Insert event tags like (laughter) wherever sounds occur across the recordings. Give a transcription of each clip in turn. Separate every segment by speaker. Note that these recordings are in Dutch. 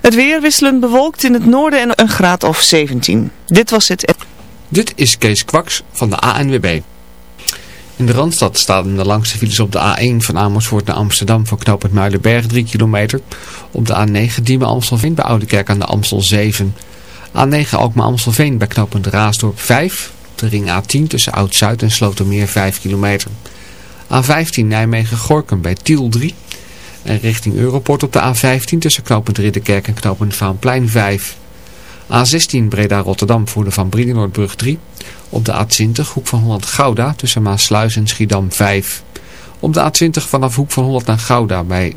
Speaker 1: Het weer wisselend bewolkt in het noorden en een graad of 17. Dit was het...
Speaker 2: Dit is Kees Kwaks van de ANWB. In de Randstad staan de langste files op de A1 van Amersfoort naar Amsterdam voor knooppunt Muidenberg 3 kilometer. Op de A9 Diemen Amstelveen bij Oudekerk aan de Amstel 7. A9 Alkmaar Amstelveen bij knooppunt Raasdorp 5. De ring A10 tussen Oud-Zuid en Slotermeer 5 kilometer. A15 Nijmegen-Gorkum bij Tiel 3. En richting Europort op de A15 tussen knooppunt Ridderkerk en knooppunt Vaanplein 5. A16 Breda-Rotterdam voor de Van Brienenoordbrug 3. Op de A20 Hoek van Holland-Gouda tussen Maasluis en Schiedam 5. Op de A20 vanaf Hoek van Holland naar Gouda bij...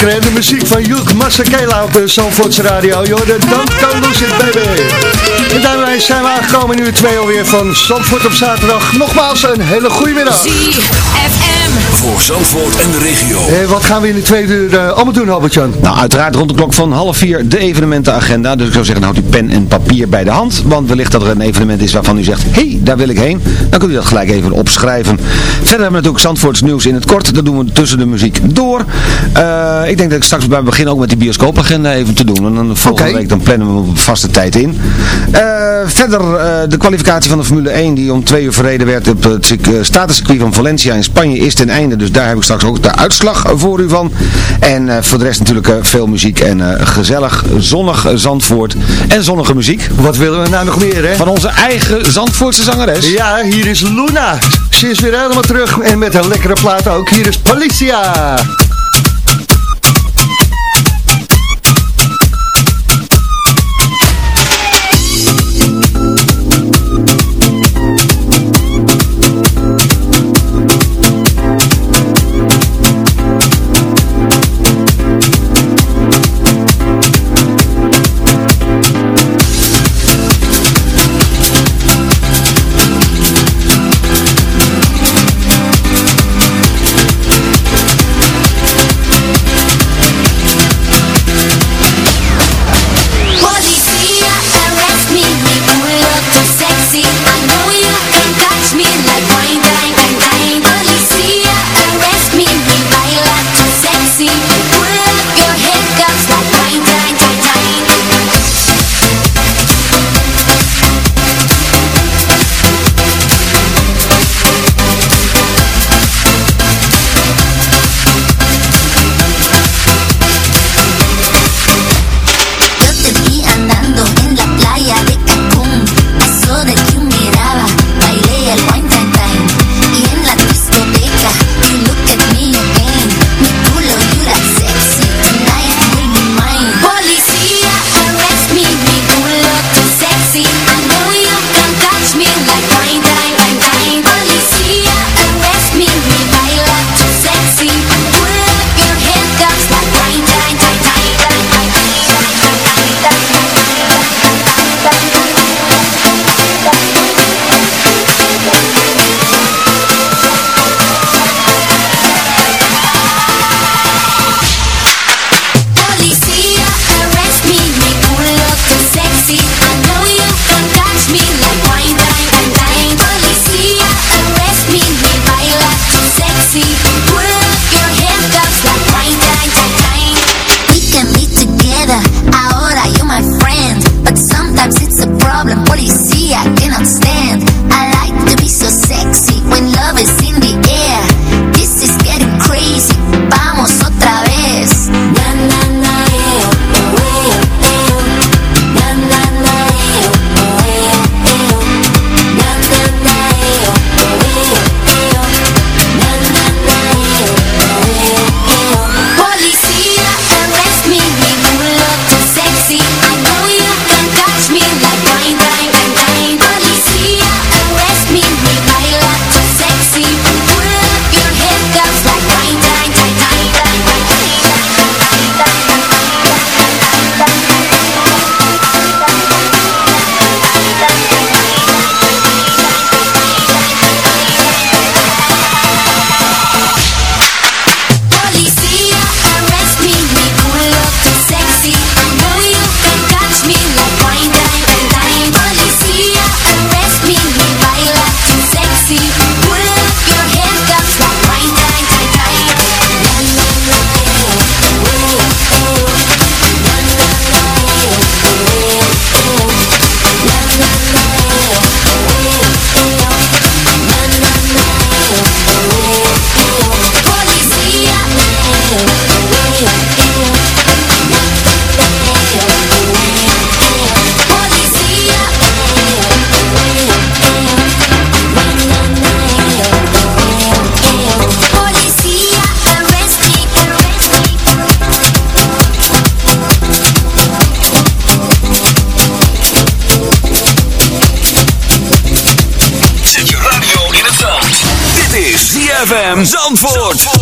Speaker 3: Lekker de muziek van Joek Massakela op de Zandvoortse radio. Don't Go Lose It Baby. En daarmee zijn we aangekomen in uur 2 alweer van Zandvoort op zaterdag. Nogmaals een hele goede middag.
Speaker 4: Voor Zandvoort en de regio.
Speaker 3: Eh, wat gaan we in de tweede uur uh, allemaal doen, Albert-Jan?
Speaker 5: Nou, uiteraard rond de klok van half vier de evenementenagenda. Dus ik zou zeggen, houd uw pen en papier bij de hand. Want wellicht dat er een evenement is waarvan u zegt, hé, hey, daar wil ik heen. Dan kunt u dat gelijk even opschrijven. Verder hebben we natuurlijk Zandvoorts nieuws in het kort. Dat doen we tussen de muziek door. Uh, ik denk dat ik straks bij het begin ook met die bioscoopagenda even te doen. En dan volgende okay. week dan plannen we op vaste tijd in. Uh, verder de kwalificatie van de Formule 1 die om twee uur verreden werd op het statuscircuit van Valencia in Spanje is ten einde. Dus daar heb ik straks ook de uitslag voor u van. En uh, voor de rest natuurlijk uh, veel muziek en uh, gezellig, zonnig Zandvoort en zonnige muziek.
Speaker 3: Wat willen we nou nog meer, hè?
Speaker 5: Van onze eigen Zandvoortse zangeres.
Speaker 3: Ja, hier is Luna. Ze is weer helemaal terug en met een lekkere plaat ook. Hier is Policia.
Speaker 4: ZFM Zandvoort.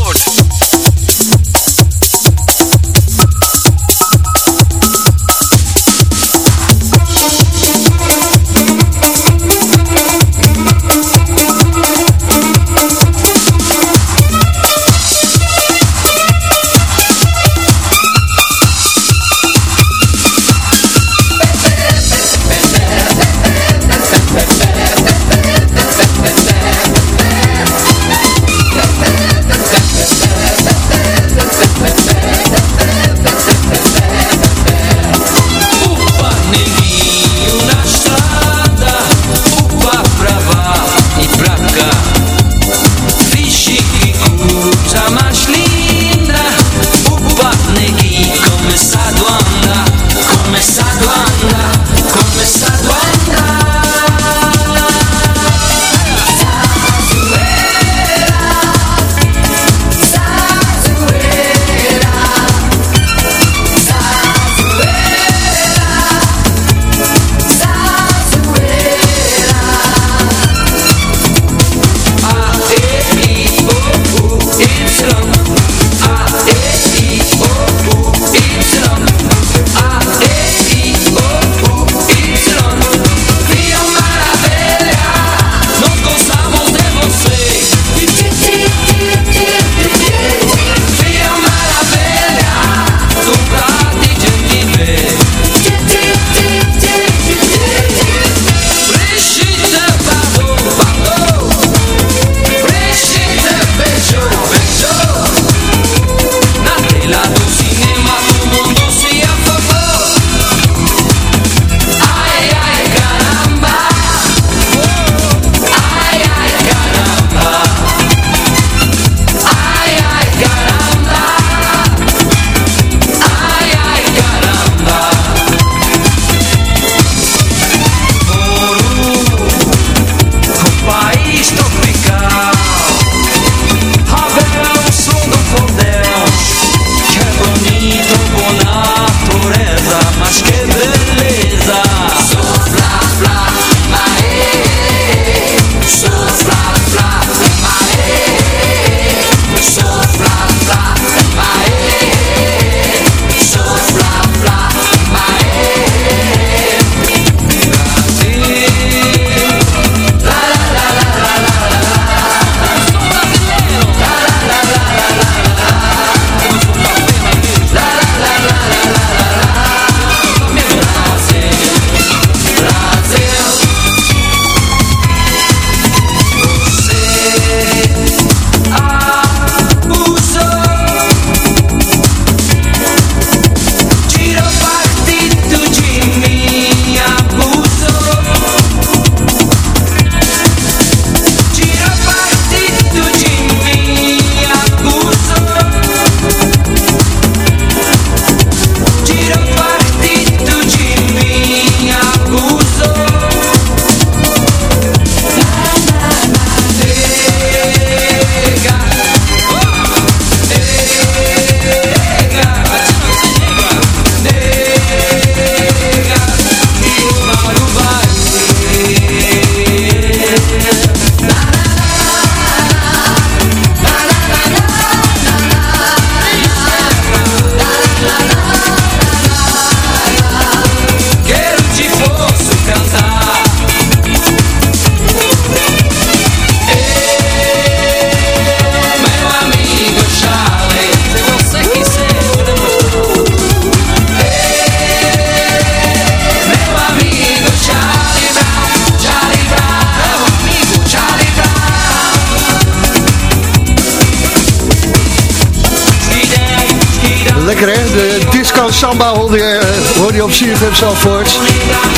Speaker 6: Samba hoorde je, eh, hoorde je op CFM Zalvoort.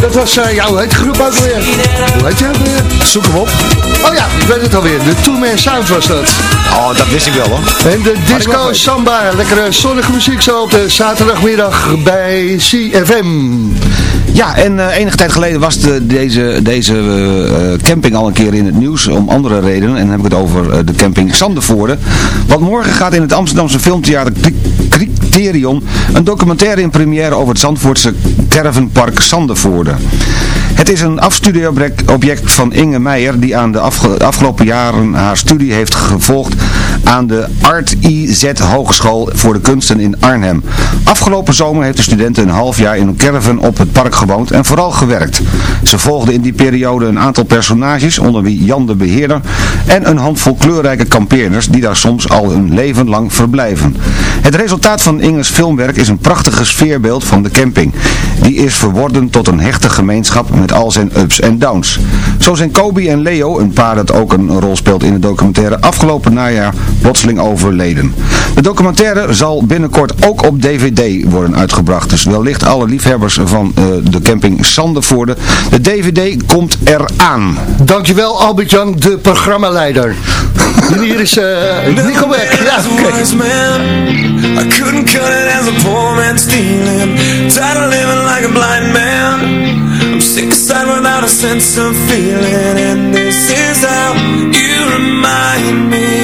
Speaker 6: Dat was, uh, ja, hoe heet de groep ook weer? Hoe heet je ook weer?
Speaker 5: Zoek hem op.
Speaker 6: Oh ja, ik weet het alweer. De Two Man Sound was dat.
Speaker 5: Oh, dat wist ik wel hoor.
Speaker 6: En de disco samba, lekkere zonnige muziek zo op de zaterdagmiddag bij CFM.
Speaker 5: Ja, en uh, enige tijd geleden was de, deze, deze uh, camping al een keer in het nieuws om andere redenen. En dan heb ik het over uh, de camping Sandervoorde. Want morgen gaat in het Amsterdamse filmtheater Een documentaire in première over het Zandvoortse tervenpark Sandervoorde. Het is een afstudieobject van Inge Meijer die aan de afgelopen jaren haar studie heeft gevolgd aan de Art IZ Hogeschool voor de Kunsten in Arnhem. Afgelopen zomer heeft de studenten een half jaar in een caravan op het park gewoond en vooral gewerkt. Ze volgde in die periode een aantal personages, onder wie Jan de Beheerder en een handvol kleurrijke kampeerders die daar soms al hun leven lang verblijven. Het resultaat van Inge's filmwerk is een prachtige sfeerbeeld van de camping. Die is verworden tot een hechte gemeenschap met al zijn ups en downs. Zo zijn Kobe en Leo, een paar dat ook een rol speelt in de documentaire, afgelopen najaar plotseling overleden. De documentaire zal binnenkort ook op DVD worden uitgebracht. Dus wellicht alle liefhebbers van uh, de camping Sandervoorde. De DVD komt eraan.
Speaker 6: Dankjewel Albert-Jan, de programmaleider. en (laughs) hier is uh, Nico Beck. Ja, okay. I couldn't cut it as a poor man stealing Tired of living like a blind man I'm sick aside without a sense of feeling And this is how you remind me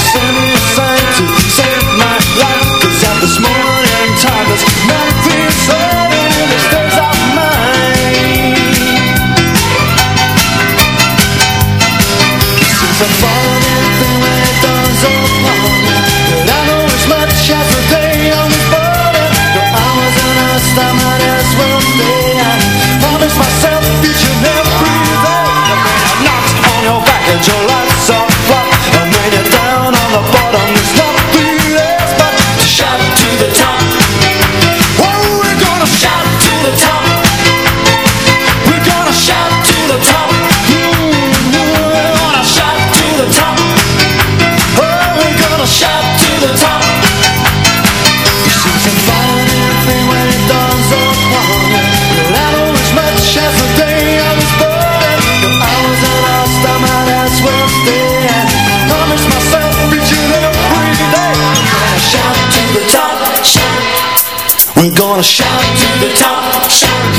Speaker 6: destiny assigned to save my life Cause at this moment gonna shout to the top, shout.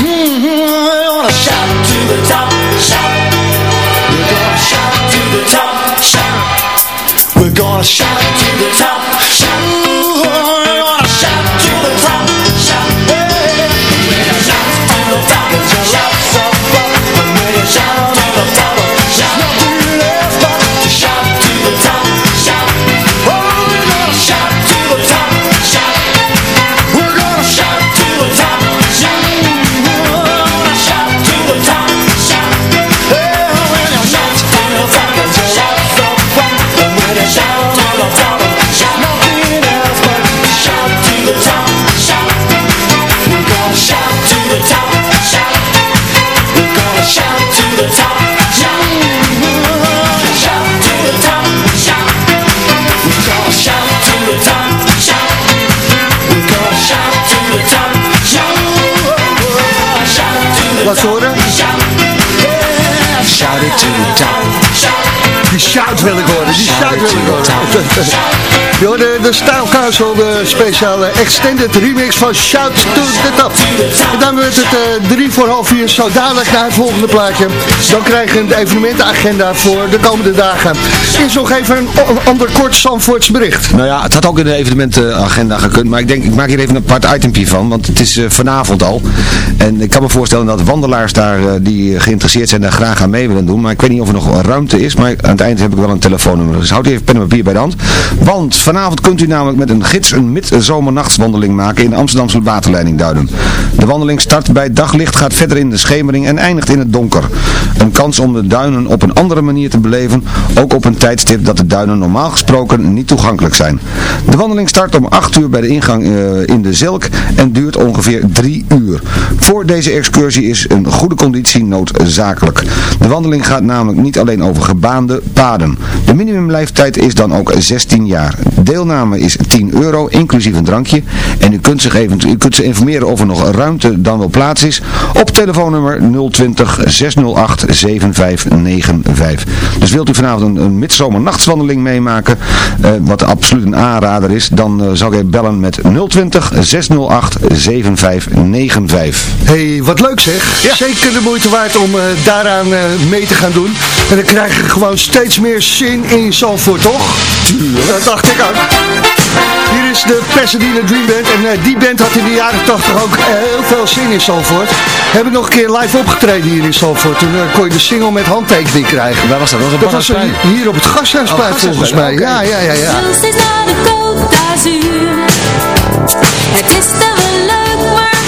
Speaker 5: Die shout wil ik horen, die shout wil ik horen. Hoorde de staalkaarsel, de speciale extended remix van Shout to the Top. En dan wordt het eh, drie voor half vier, zo dadelijk naar het volgende plaatje. Dan krijgen we de evenementenagenda voor de komende dagen. Is nog even een ander kort Zandvoorts bericht. Nou ja, het had ook in de evenementenagenda gekund, maar ik denk, ik maak hier even een apart itempje van, want het is eh, vanavond al. En ik kan me voorstellen dat wandelaars daar eh, die geïnteresseerd zijn daar graag aan mee willen doen, maar ik weet niet of er nog ruimte is, maar aan het eind heb ik wel een telefoonnummer. Dus houd even pen en papier bij de hand. Want vanavond kunt u namelijk met een gids een midzomernachtswandeling maken in de Amsterdamse waterleiding Duinen. De wandeling start bij daglicht, gaat verder in de schemering en eindigt in het donker. Een kans om de duinen op een andere manier te beleven, ook op een tijdstip dat de duinen normaal gesproken niet toegankelijk zijn. De wandeling start om 8 uur bij de ingang eh, in de Zilk en duurt ongeveer 3 uur. Voor deze excursie is een goede conditie noodzakelijk. De wandeling gaat namelijk niet alleen over gebaande, paden. De minimumleeftijd is dan ook 16 jaar. Deelname is 10 euro, inclusief een drankje. En u kunt, zich even, u kunt zich informeren of er nog ruimte dan wel plaats is op telefoonnummer 020 608 7595. Dus wilt u vanavond een, een midzomernachtswandeling meemaken, eh, wat absoluut een aanrader is, dan uh, zou ik bellen met 020 608 7595.
Speaker 7: hey, wat leuk zeg. Zeker de moeite waard om uh, daaraan mee te gaan doen. En dan krijg je gewoon steeds meer zin in Zandvoort, toch? Dat dacht ik ook. Hier is de Pasadena Dream Band. En uh, die band had in de jaren 80 ook heel veel zin in Zandvoort. Hebben nog een keer live opgetreden hier in Zandvoort. Toen uh, kon je de single met handtekening krijgen.
Speaker 5: Waar was dat? Dat was,
Speaker 7: dat was hier op het Gasthuisplein oh, volgens mij. Okay. Ja, ja, ja. ja.
Speaker 3: Het is wel leuk, maar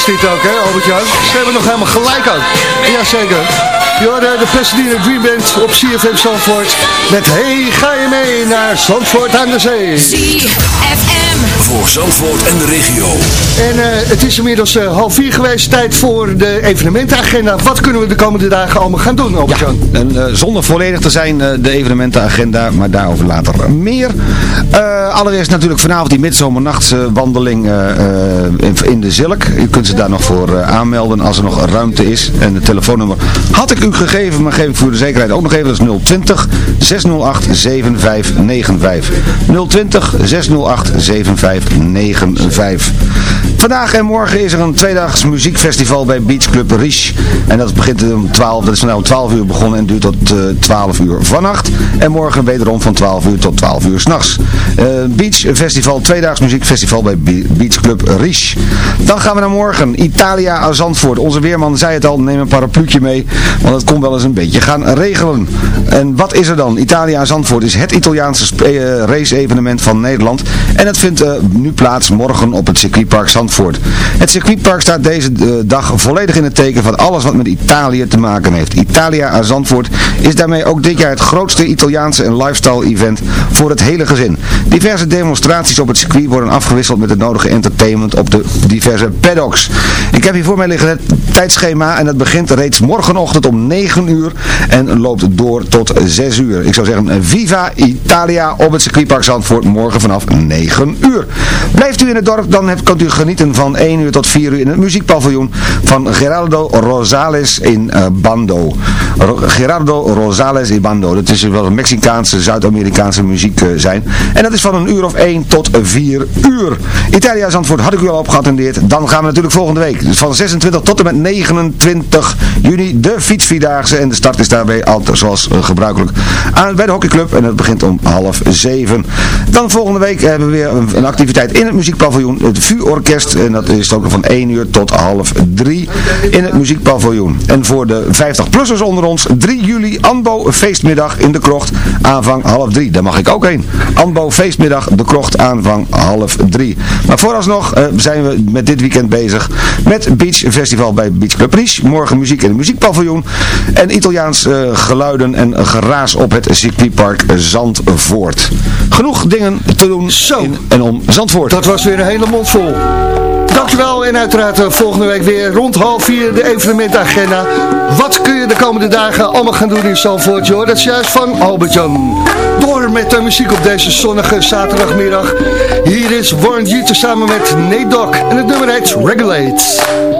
Speaker 3: is
Speaker 7: dit ook, hè Albert-Jan? Ze hebben nog helemaal gelijk ook. Jazeker. Je hoorde de Pasadena Dream Band op CFM Zandvoort. Met Hey, ga je mee naar Zandvoort aan de zee?
Speaker 8: ZFM.
Speaker 4: Voor Zandvoort en de regio.
Speaker 7: En eh, het is inmiddels eh, half vier geweest. Tijd voor de evenementenagenda. Wat kunnen we de komende dagen allemaal gaan doen, Albert-Jan?
Speaker 5: En, eh, zonder volledig te zijn, eh, de evenementenagenda, maar daarover later meer. Eh, allereerst natuurlijk vanavond die midzomernachtswandeling eh, eh, in, de Zilk. U kunt ze daar nog voor aanmelden als er nog ruimte is. En het telefoonnummer had ik u gegeven, maar geef ik voor de zekerheid ook nog even. Dat is 020 608 7595. 020 608 7595. Vandaag en morgen is er een tweedaags muziekfestival bij Beach Club Riche. En dat begint om 12, dat is vandaag om 12 uur begonnen en duurt tot eh, 12 uur vannacht. En morgen wederom van 12 uur tot 12 uur s'nachts. Uh, Beach Festival, tweedaags muziekfestival bij Be- Beach Club Riche. Dan gaan we naar morgen. Italia aan Zandvoort. Onze weerman zei het al, neem een parapluutje mee. Want het kon wel eens een beetje gaan regelen. En wat is er dan? Italia aan Zandvoort is het Italiaanse eh, race-evenement van Nederland. En het vindt nu plaats morgen op het circuitpark Zandvoort. Het circuitpark staat deze eh, dag volledig in het teken van alles wat met Italië te maken heeft. Italia aan Zandvoort is daarmee ook dit jaar het grootste Italiaanse en lifestyle event voor het hele gezin. Diverse demonstraties op het circuit worden afgewisseld met het nodige entertainment op de diverse paddocks. Ik heb hier voor mij liggen het tijdschema en dat begint reeds morgenochtend om 9 uur en loopt door tot 6 uur. Ik zou zeggen Viva Italia op het circuitpark Zandvoort morgen vanaf 9 uur. Blijft u in het dorp, dan kunt u genieten van 1 uur tot 4 uur in het muziekpaviljoen van Gerardo Rosales in eh, Bando. Ro- Gerardo Rosales in Bando. Dat is wel een Mexicaanse, Zuid-Amerikaanse muziek eh, zijn. En dat is van een uur of 1 tot 4 uur. Italia Zandvoort had ik u al opgeattendeerd. Dan gaan we natuurlijk volgende week. Dus van 26 tot en met 29 juni de fietsvierdaagse. En de start is daarbij altijd zoals eh, gebruikelijk aan, bij de hockeyclub. En dat begint om half 7. Dan volgende week hebben we weer een, een activiteit in het muziekpaviljoen. Het VU-orkest. En dat is ook van 1 uur tot half 3 in het muziekpaviljoen. En voor de 50-plussers onder ons 3 juli Anbo feestmiddag in de krocht. Aanvang half 3. Daar mag ik ook heen. Anbo feestmiddag de krocht aanvang half 3. Maar vooralsnog eh, zijn we met dit weekend bezig met Beach Festival bij Beach Club. Morgen muziek in het muziekpaviljoen. En Italiaans eh, geluiden en geraas op het circuitpark Zandvoort. Genoeg dingen te doen in en om Zandvoort.
Speaker 7: Dat was weer een hele mond vol. Dankjewel en uiteraard eh, volgende week weer rond half vier de evenementagenda. Wat kun je de komende dagen allemaal gaan doen in Zandvoort? joh? Dat is juist van Albert-Jan. Door met de muziek op deze zonnige zaterdagmiddag. Hier is Warren G samen met Nate en het nummer heet Regulate.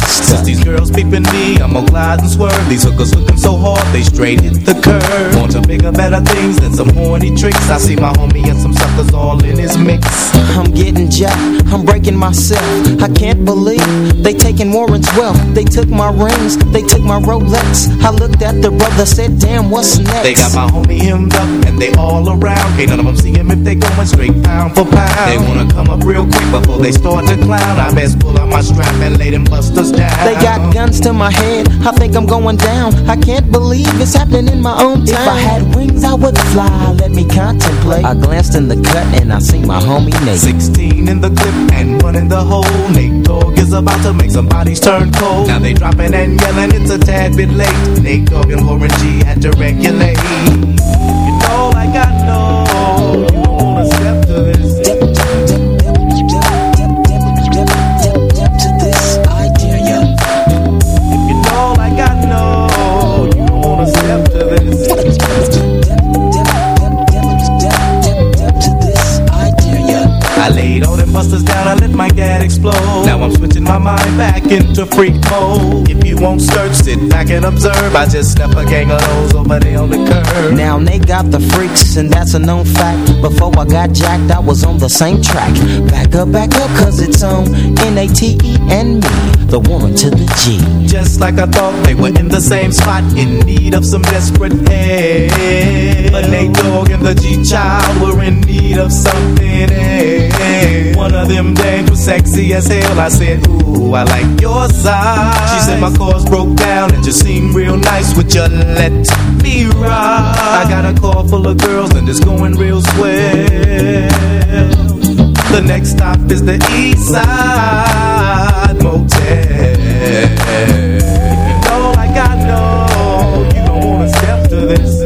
Speaker 9: Since these girls peeping me, I'm gonna glide and swerve. These hookers looking so hard, they straight hit the curve. Want to bigger, better things than some horny tricks. I see my homie and some suckers all in his mix.
Speaker 10: I'm getting jacked, I'm breaking myself. I can't believe they taking Warren's wealth. They took my rings, they took my Rolex. I looked at the brother, said, damn, what's next?
Speaker 9: They got my homie hemmed up and they all around. Can't none of them see him if they going straight pound for pound. They wanna come up real quick before they start to clown. I best pull out my strap and lay them busters down.
Speaker 10: They got guns to my head, I think I'm going down. I can't believe it's happening in my own town. If I had wings, I would fly. Let me contemplate. I glanced in the cut and I see my homie Nate.
Speaker 9: 16 in the clip and one in the hole. Nate Dogg is about to make some bodies turn cold. Now they dropping and yelling, it's a tad bit late. Nate Dogg and Warren G had to regulate. You know, like I got know, sit back and observe. I just left a gang of those over there on the curb.
Speaker 10: Now they got the freaks, and that's a known fact. Before I got jacked, I was on the same track. Back up, back up, cause it's on N-A-T-E and me, the Warren to the G.
Speaker 9: Just like I thought they were in the same spot, in need of some desperate help. But Nate Dogg and the G-Child were in need of something else. One of them dames was sexy as hell. I said, Ooh, I like your side. She said my chords broke down and just seem real nice. Would you let me ride? I got a car full of girls and it's going real swell. The next stop is the East Side Motel. You know I know, you don't wanna step to this.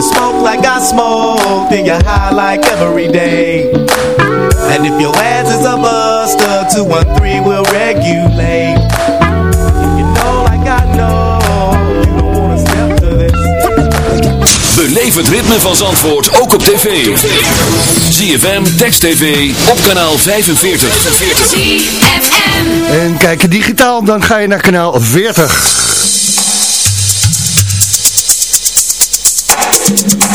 Speaker 9: You smoke like I smoke, then you're high like every day. And if your ass is a buster, 213 will regulate. If you know like I know, you don't wanna step to this.
Speaker 4: Beleef het ritme van Zandvoort ook op tv. ZFM, Text TV, op kanaal 45.
Speaker 3: ZFM.
Speaker 7: En kijk je digitaal, dan ga je naar kanaal 40. thank you.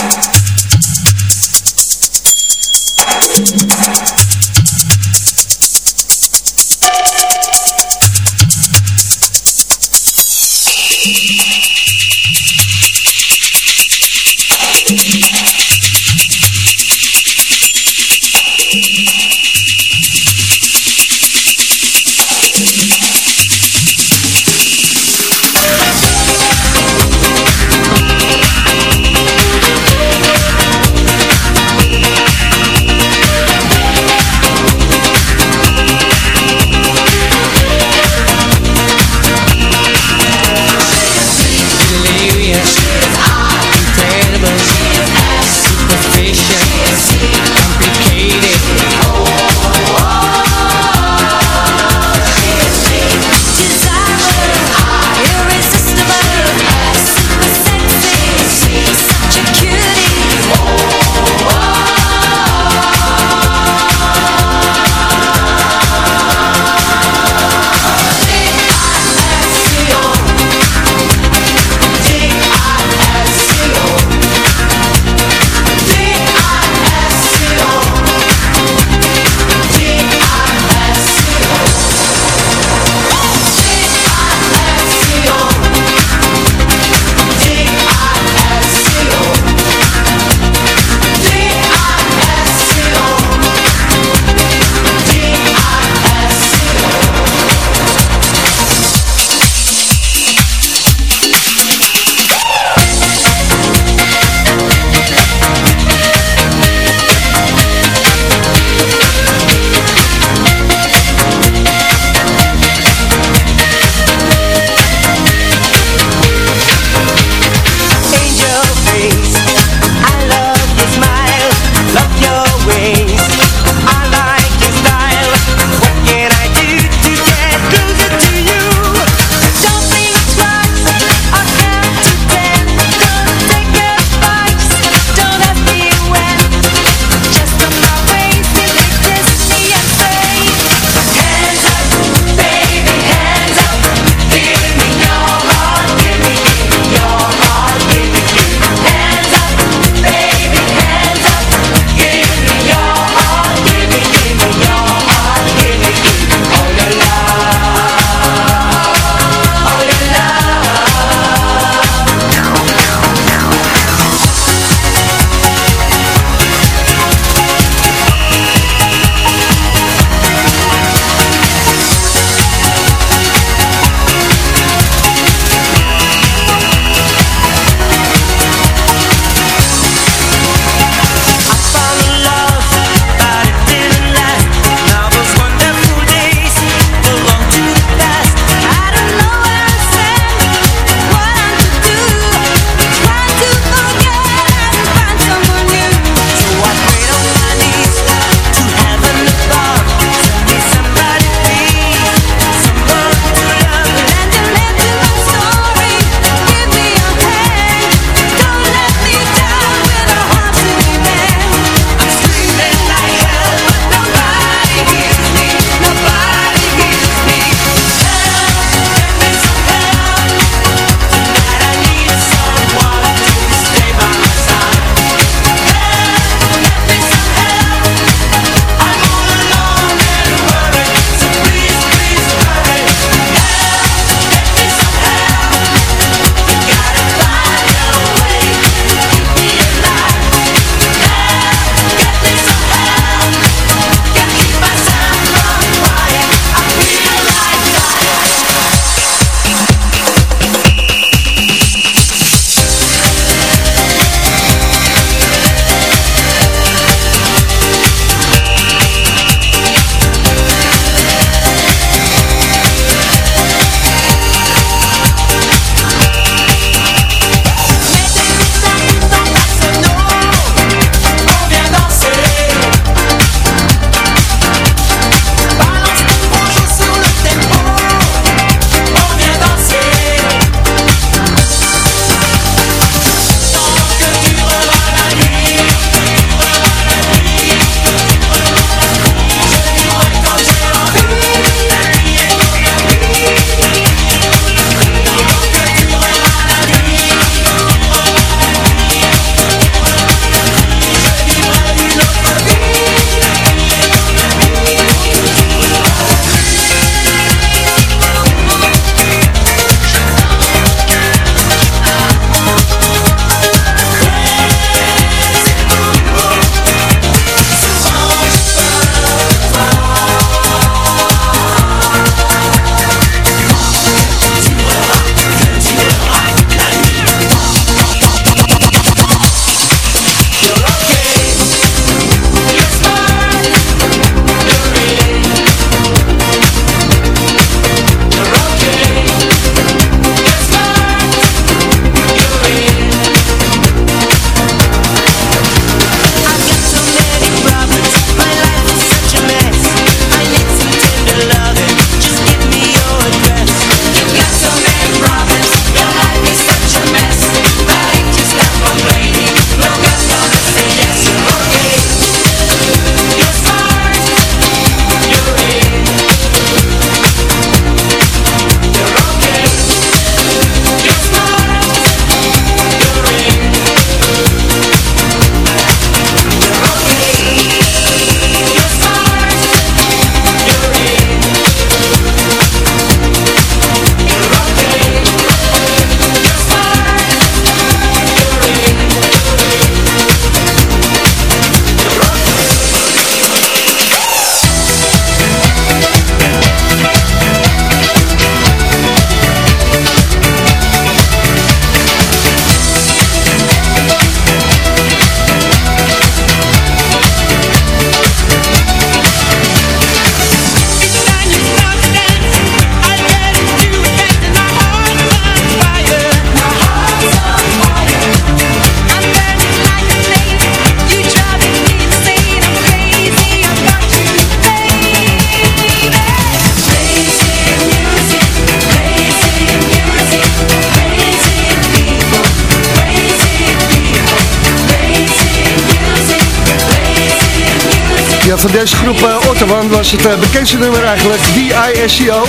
Speaker 7: Van deze groep uh, Otterwan was het uh, bekendste nummer eigenlijk, D-I-S-C-O.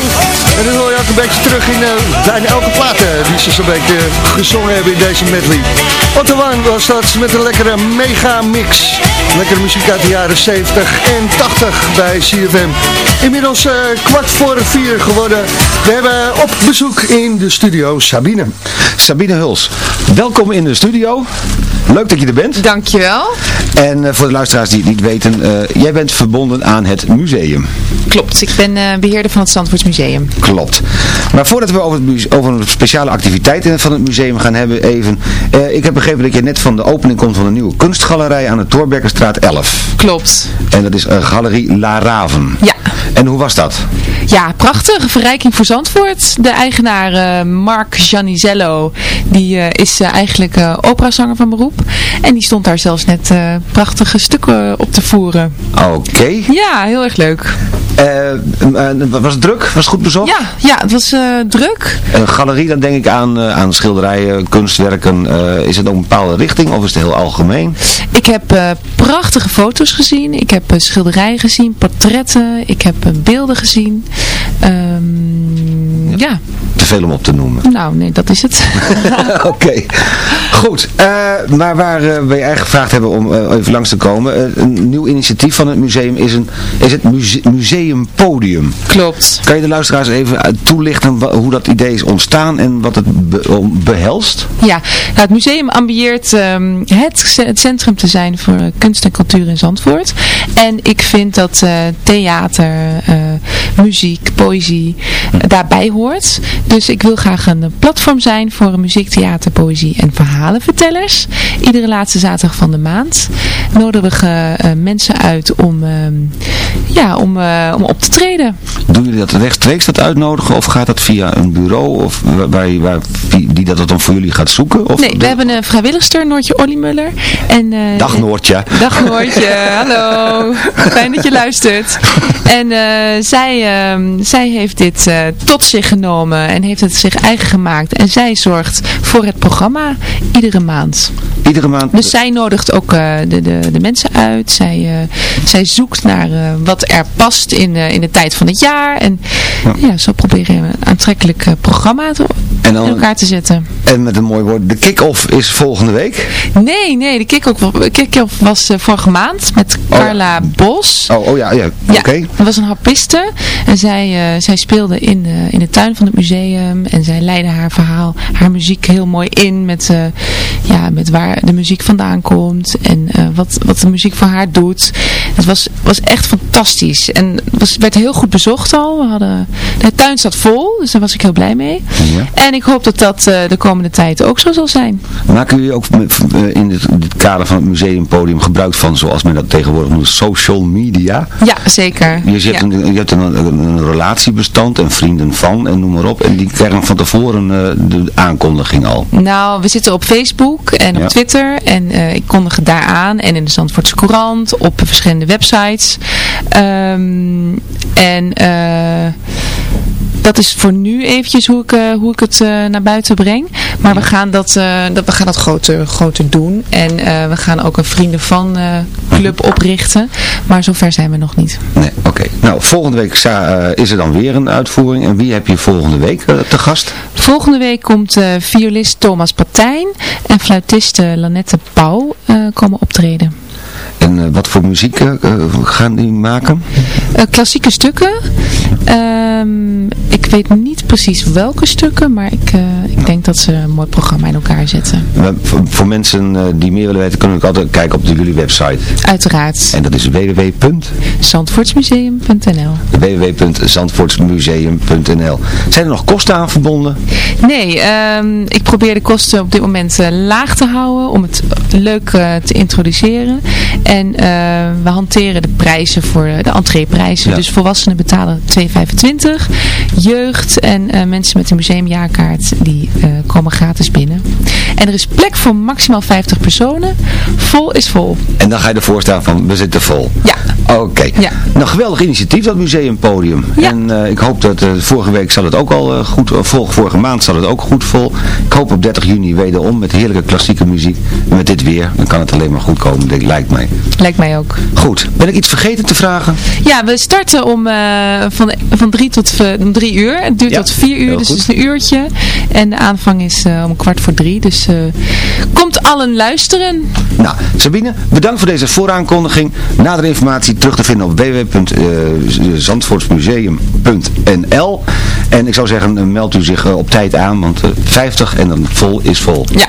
Speaker 7: En dan hoor je ook een beetje terug in uh, bijna elke plaat die ze zo'n beetje gezongen hebben in deze medley. Otterwan was dat met een lekkere mega mix. Lekkere muziek uit de jaren 70 en 80 bij CFM. Inmiddels kwart voor vier geworden. We hebben op bezoek in de studio Sabine.
Speaker 5: Sabine Huls, welkom in de studio. Leuk dat je er bent.
Speaker 11: Dankjewel.
Speaker 5: En uh, voor de luisteraars die het niet weten, uh, jij bent verbonden aan het museum.
Speaker 11: Klopt, ik ben uh, beheerder van het Zandvoortsmuseum.
Speaker 5: Klopt. Maar voordat we over, het over een speciale activiteiten van het museum gaan hebben, even. ik heb begrepen dat je net van de opening komt van een nieuwe kunstgalerij aan de Toorbergerstraat 11.
Speaker 11: Klopt.
Speaker 5: En dat is Galerie La Raven.
Speaker 11: Ja.
Speaker 5: En hoe was dat?
Speaker 11: Ja, prachtig. Verrijking voor Zandvoort. De eigenaar Mark Janizello, die is eigenlijk operazanger van beroep. En die stond daar zelfs net uh, prachtige stukken op te voeren.
Speaker 5: Oké.
Speaker 11: Ja, heel erg leuk.
Speaker 5: Uh, was het druk? Was het goed bezocht?
Speaker 11: Ja, ja het was uh, druk.
Speaker 5: Een galerie, dan denk ik aan, aan schilderijen, kunstwerken. is het ook een bepaalde richting of is het heel algemeen?
Speaker 11: Ik heb prachtige foto's gezien. Ik heb schilderijen gezien, portretten. Ik heb beelden gezien. Um, ja.
Speaker 5: Te veel om op te noemen.
Speaker 11: Nou, nee, dat is het. (laughs)
Speaker 5: Oké. Goed. maar waar wij eigenlijk gevraagd hebben om even langs te komen. een nieuw initiatief van het museum is, een, is het muse museumpodium.
Speaker 11: Klopt.
Speaker 5: Kan je de luisteraars even toelichten hoe dat idee is ontstaan en wat het be behelst?
Speaker 11: Ja, nou, het museum ambieert um, het, het, centrum te zijn voor kunst en cultuur in Zandvoort. En ik vind dat theater, muziek, poëzie uh, daarbij hoort. Dus ik wil graag een platform zijn voor muziek, theater, poëzie en verhalenvertellers. Iedere laatste zaterdag van de maand nodigen we mensen uit om, ehm, ja, om, om op te treden.
Speaker 5: Doen jullie dat rechtstreeks dat uitnodigen of gaat dat via een bureau of waar, waar, die dat dan voor jullie gaat zoeken? Of
Speaker 11: nee, we hebben een vrijwilligster, Noortje Oliemuller. En,
Speaker 5: dag Noortje.
Speaker 11: Dag Noortje, (laughs) hallo. Fijn dat je luistert. En uh, zij, uh, zij heeft dit uh, tot zich genomen en heeft het zich eigen gemaakt. En zij zorgt voor het programma iedere maand.
Speaker 5: Iedere maand?
Speaker 11: Dus zij nodigt ook de, de, de mensen uit. Zij, zij zoekt naar wat er past in, in de tijd van het jaar. En ja. ja zo proberen we een aantrekkelijk programma te, en dan, in elkaar te zetten.
Speaker 5: En met een mooi woord, de kick-off is volgende week?
Speaker 11: Nee, nee, de kick-off kick was vorige maand met Carla
Speaker 5: oh, ja.
Speaker 11: Bos.
Speaker 5: Oh, oh ja, ja, oké. Okay.
Speaker 11: Ja, dat was een harpiste en zij, zij speelde in in de tuin van het museum en zij leidde haar verhaal, haar muziek heel mooi in met, uh, ja, met waar de muziek vandaan komt en uh, wat, wat de muziek voor haar doet. Het was, was echt fantastisch en was, werd heel goed bezocht al. We hadden, de tuin zat vol, dus daar was ik heel blij mee.
Speaker 5: Ja.
Speaker 11: En ik hoop dat dat de komende tijd ook zo zal zijn.
Speaker 5: Maken jullie ook in dit kader van het museumpodium gebruik van, zoals men dat tegenwoordig noemt, social media?
Speaker 11: Ja, zeker.
Speaker 5: Je, hebt,
Speaker 11: ja.
Speaker 5: een, je hebt een, een, een, relatiebestand en vrienden van en noem maar op. En die krijgen van tevoren uh, de aankondiging al.
Speaker 11: Nou, we zitten op Facebook en op
Speaker 5: Ja.
Speaker 11: Twitter. En uh, ik kondig het daar aan. En in de Zandvoortse Courant. Op verschillende websites. Um, en... Uh, dat is voor nu eventjes hoe ik, hoe ik het naar buiten breng. Maar we gaan dat, uh, dat, we gaan dat groter, groter doen. En we gaan ook een vrienden van club oprichten. Maar zover zijn we nog niet.
Speaker 5: Nee, oké. Okay. Nou, volgende week is er dan weer een uitvoering. En wie heb je volgende week te gast?
Speaker 11: Volgende week komt violist Thomas Patijn en fluitiste Lanette Pauw komen optreden.
Speaker 5: En uh, wat voor muziek uh, gaan die maken?
Speaker 11: Uh, klassieke stukken. Um, ik weet niet precies welke stukken, maar ik, ik denk dat ze een mooi programma in elkaar zetten.
Speaker 5: Voor, voor, mensen die meer willen weten, kunnen we altijd kijken op de, jullie website.
Speaker 11: Uiteraard.
Speaker 5: En dat is
Speaker 11: www.zandvoortsmuseum.nl
Speaker 5: www.zandvoortsmuseum.nl Zijn er nog kosten aan verbonden?
Speaker 11: Nee, um, ik probeer de kosten op dit moment laag te houden om het leuk te introduceren. En uh, we hanteren de prijzen voor de entreeprijzen.
Speaker 5: Ja.
Speaker 11: Dus volwassenen betalen 2,25. Jeugd en eh, mensen met een museumjaarkaart die eh, komen gratis binnen. En er is plek voor maximaal 50 personen. Vol is vol.
Speaker 5: En dan ga je ervoor staan van, we zitten vol.
Speaker 11: Ja.
Speaker 5: Oké.
Speaker 11: Ja.
Speaker 5: Nou, geweldig initiatief, dat museumpodium.
Speaker 11: Ja.
Speaker 5: En eh, ik hoop dat, eh, vorige week zat het ook al eh, goed eh, vol, vorige maand zat het ook goed vol. Ik hoop op 30 juni wederom met heerlijke klassieke muziek. En met dit weer, dan kan het alleen maar goed komen, denk, lijkt mij.
Speaker 11: Lijkt mij ook.
Speaker 5: Goed, ben ik iets vergeten te vragen?
Speaker 11: Ja, we starten om eh, van, van drie tot eh, om drie uur. Het duurt
Speaker 5: Ja,
Speaker 11: tot vier uur, dus het is een uurtje. En de aanvang is eh, om kwart voor drie. Dus eh, komt allen luisteren.
Speaker 5: Nou, Sabine, bedankt voor deze vooraankondiging. Nadere informatie terug te vinden op www.zandvoortsmuseum.nl En ik zou zeggen, meld u zich op tijd aan, want eh, 50 en dan vol is vol.
Speaker 11: Ja.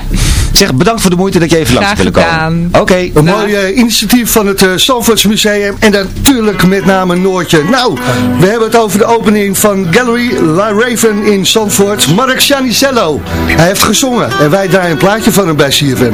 Speaker 5: Zeg, bedankt voor de moeite dat je even langs willen komen. Oké.
Speaker 7: Een mooi eh, initiatief van het uh, Museum en natuurlijk met name Noortje. Nou, we hebben het over de opening van Gallery La Raven in Zandvoort. Mark Janicello. Hij heeft gezongen en wij draaien een plaatje van hem bij CFM.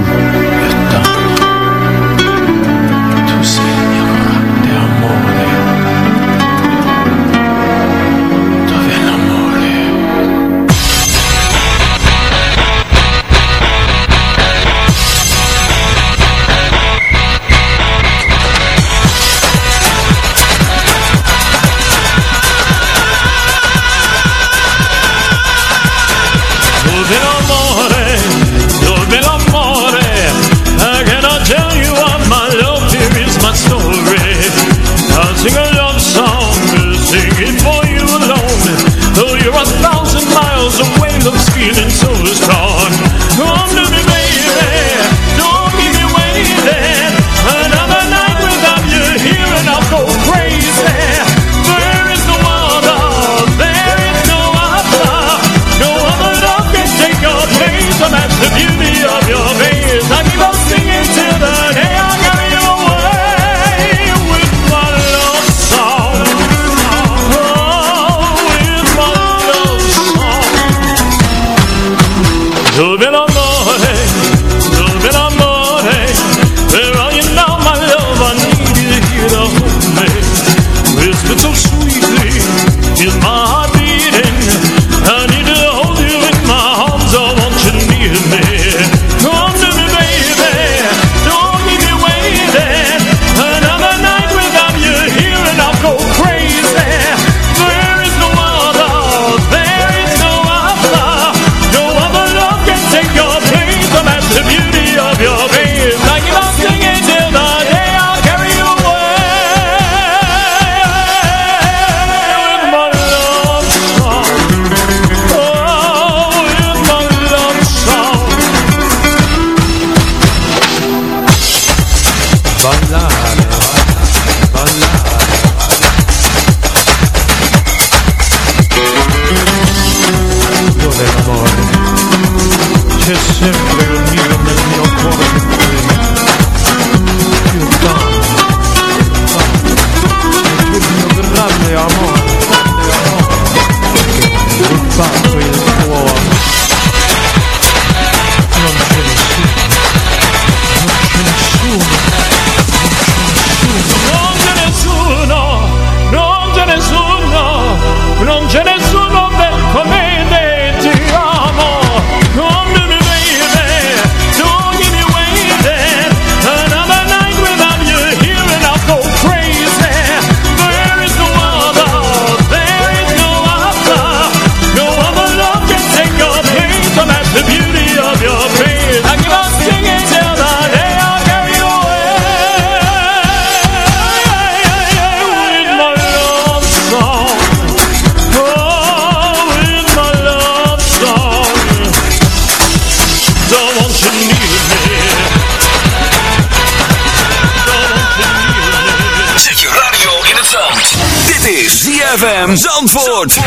Speaker 4: Dit is ZFM Zandvoort.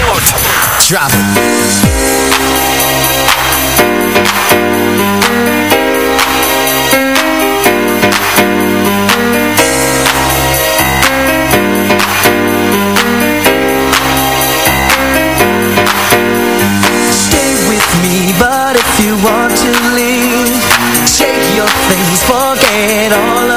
Speaker 12: Drop it.
Speaker 13: Stay with me, but if you want to leave, take your things, forget all about me. Tell me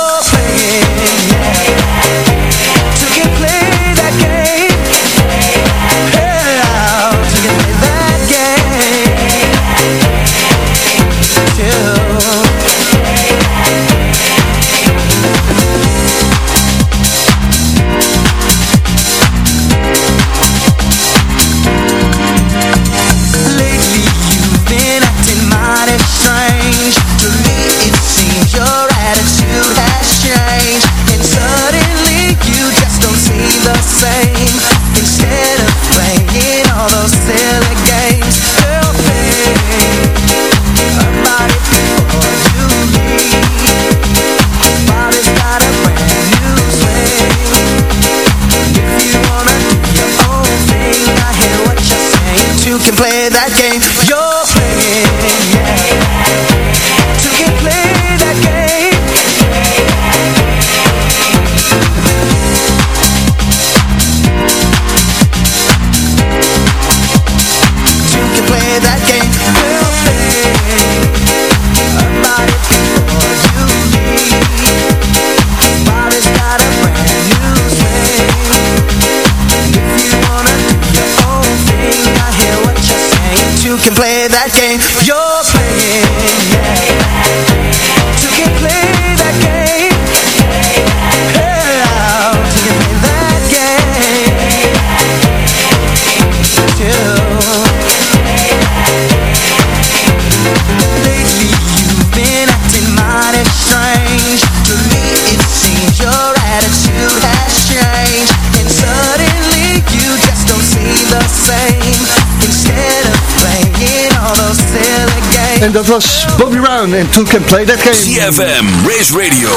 Speaker 7: En dat was Bobby Brown en Two Can Play That Game.
Speaker 4: CFM, Race Radio,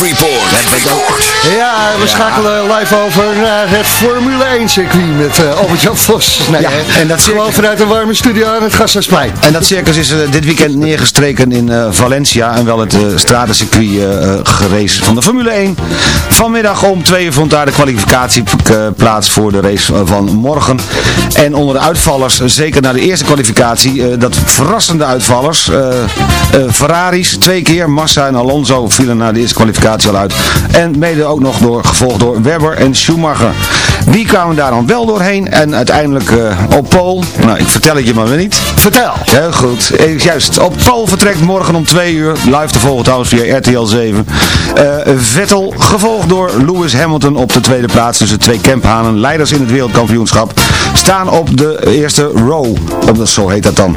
Speaker 4: Report.
Speaker 7: Ja, we schakelen live over naar het Formule 1 circuit met uh, Albert-Jan Vos. Nee,
Speaker 5: Ja, en dat
Speaker 7: Gewoon vanuit een warme studio aan het Gasthuisplein.
Speaker 5: En dat circus is eh, dit weekend neergestreken in eh, Valencia. En wel het uh, stratencircuit eh, eh, gerace van de Formule 1. Vanmiddag om 2 uur vond daar de kwalificatie eh, plaats voor de race eh, van morgen. En onder de uitvallers, eh, zeker na de eerste kwalificatie, eh, dat verrassende uitvallers. eh, eh, Ferraris twee keer, Massa en Alonso vielen na de eerste kwalificatie uit. En mede ook nog door, gevolgd door Webber en Schumacher. Wie kwamen daar dan wel doorheen? En uiteindelijk eh, op nou ik vertel het je maar weer niet.
Speaker 7: Vertel.
Speaker 5: Heel goed. Eh, Juist, op vertrekt morgen om 2 uur. Live te volgen trouwens via RTL 7. Eh, Vettel, gevolgd door Lewis Hamilton op de tweede plaats. Dus de twee Kemphanen, leiders in het wereldkampioenschap, staan op de eerste row. Op zo heet dat dan.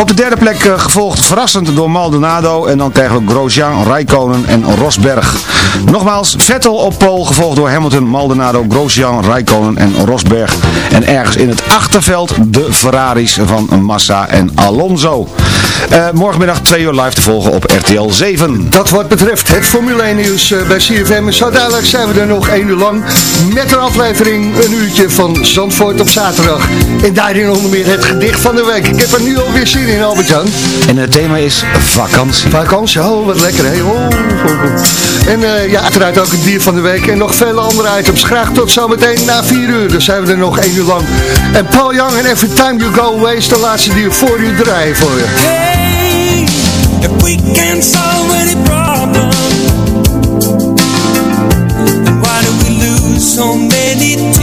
Speaker 5: Op de derde plek gevolgd verrassend door Maldonado. En dan krijgen we Grosjean, Raikkonen en Rosberg. Nogmaals, Vettel op Pol, gevolgd door Hamilton, Maldonado, Grosjean, Raikkonen en Rosberg. En ergens in het achterveld de Ferraris van Massa en Alonso. Eh, morgenmiddag 2 uur live te volgen op RTL 7.
Speaker 7: Dat wat betreft het Formule 1 nieuws eh, bij CFM. Zo dadelijk zijn we er nog één uur lang met een aflevering, een uurtje van Zandvoort op zaterdag. En daarin onder meer het gedicht van de week. Ik heb er nu alweer zin in, Albert-Jan.
Speaker 5: En het thema is vakantie.
Speaker 7: Vakantie, oh wat lekker hè. Oh, oh, oh. En eh, ja, uiteraard ook het dier van de week en nog vele andere items. Graag tot zometeen na 4 uur, dan zijn we er nog één uur lang. En Paul Young en Every Time You Go Away is de laatste die voor u draaien voor je.
Speaker 6: Hey, if we can solve any problem, why do we lose so many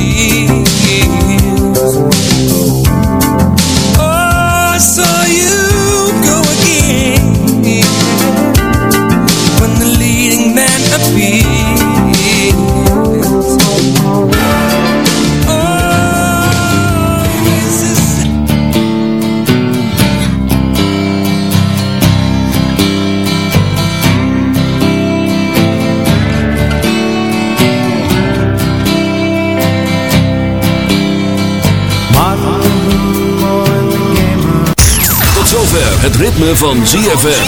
Speaker 4: het ritme van ZFM.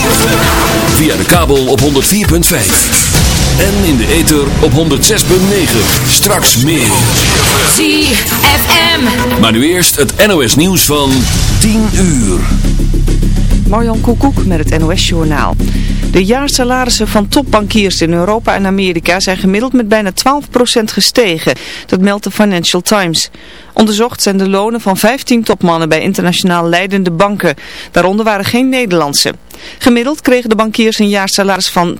Speaker 4: Via de kabel op 104.5. En in de ether op 106.9. Straks meer.
Speaker 8: ZFM.
Speaker 4: Maar nu eerst het NOS nieuws van 10 uur.
Speaker 1: Marjan Koekoek met het NOS-journaal. De jaarsalarissen van topbankiers in Europa en Amerika zijn gemiddeld met bijna 12% gestegen. Dat meldt de Financial Times. Onderzocht zijn de lonen van 15 topmannen bij internationaal leidende banken. Daaronder waren geen Nederlandse. Gemiddeld kregen de bankiers een jaarsalaris van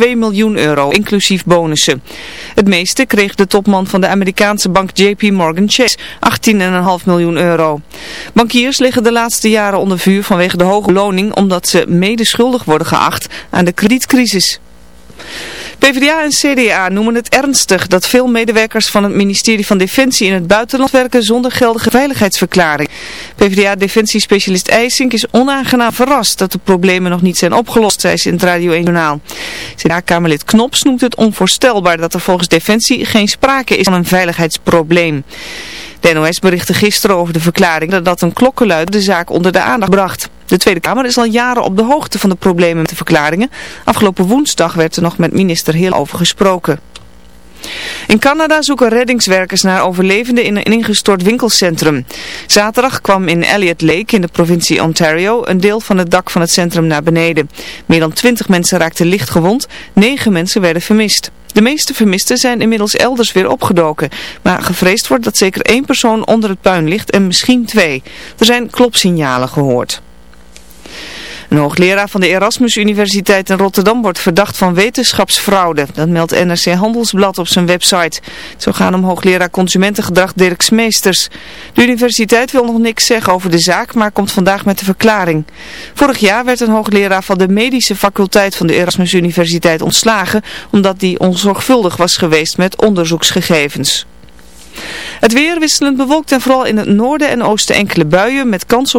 Speaker 1: 10,2 miljoen euro, inclusief bonussen. Het meeste kreeg de topman van de Amerikaanse bank JP Morgan Chase, 18,5 miljoen euro. Bankiers liggen de laatste jaren onder vuur vanwege de hoge loning omdat ze mede schuldig worden geacht aan de kredietcrisis. PvdA en CDA noemen het ernstig dat veel medewerkers van het ministerie van Defensie in het buitenland werken zonder geldige veiligheidsverklaring. PvdA-defensiespecialist IJsink is onaangenaam verrast dat de problemen nog niet zijn opgelost, zei ze in het Radio 1 Journaal. CDA-kamerlid Knops noemt het onvoorstelbaar dat er volgens Defensie geen sprake is van een veiligheidsprobleem. De NOS berichtte gisteren over de verklaring dat een klokkenluider de zaak onder de aandacht bracht. De Tweede Kamer is al jaren op de hoogte van de problemen met de verklaringen. Afgelopen woensdag werd er nog met minister Hill over gesproken. In Canada zoeken reddingswerkers naar overlevenden in een ingestort winkelcentrum. Zaterdag kwam in Elliot Lake in de provincie Ontario een deel van het dak van het centrum naar beneden. Meer dan 20 mensen raakten licht gewond, 9 mensen werden vermist. De meeste vermisten zijn inmiddels elders weer opgedoken, maar gevreesd wordt dat zeker één persoon onder het puin ligt en misschien twee. Er zijn klopsignalen gehoord. Een hoogleraar van de Erasmus Universiteit in Rotterdam wordt verdacht van wetenschapsfraude. Dat meldt NRC Handelsblad op zijn website. Zo gaan om hoogleraar consumentengedrag Dirk Smeesters. De universiteit wil nog niks zeggen over de zaak, maar komt vandaag met de verklaring. Vorig jaar werd een hoogleraar van de medische faculteit van de Erasmus Universiteit ontslagen, omdat die onzorgvuldig was geweest met onderzoeksgegevens. Het weer wisselend bewolkt en vooral in het noorden en oosten enkele buien met kans op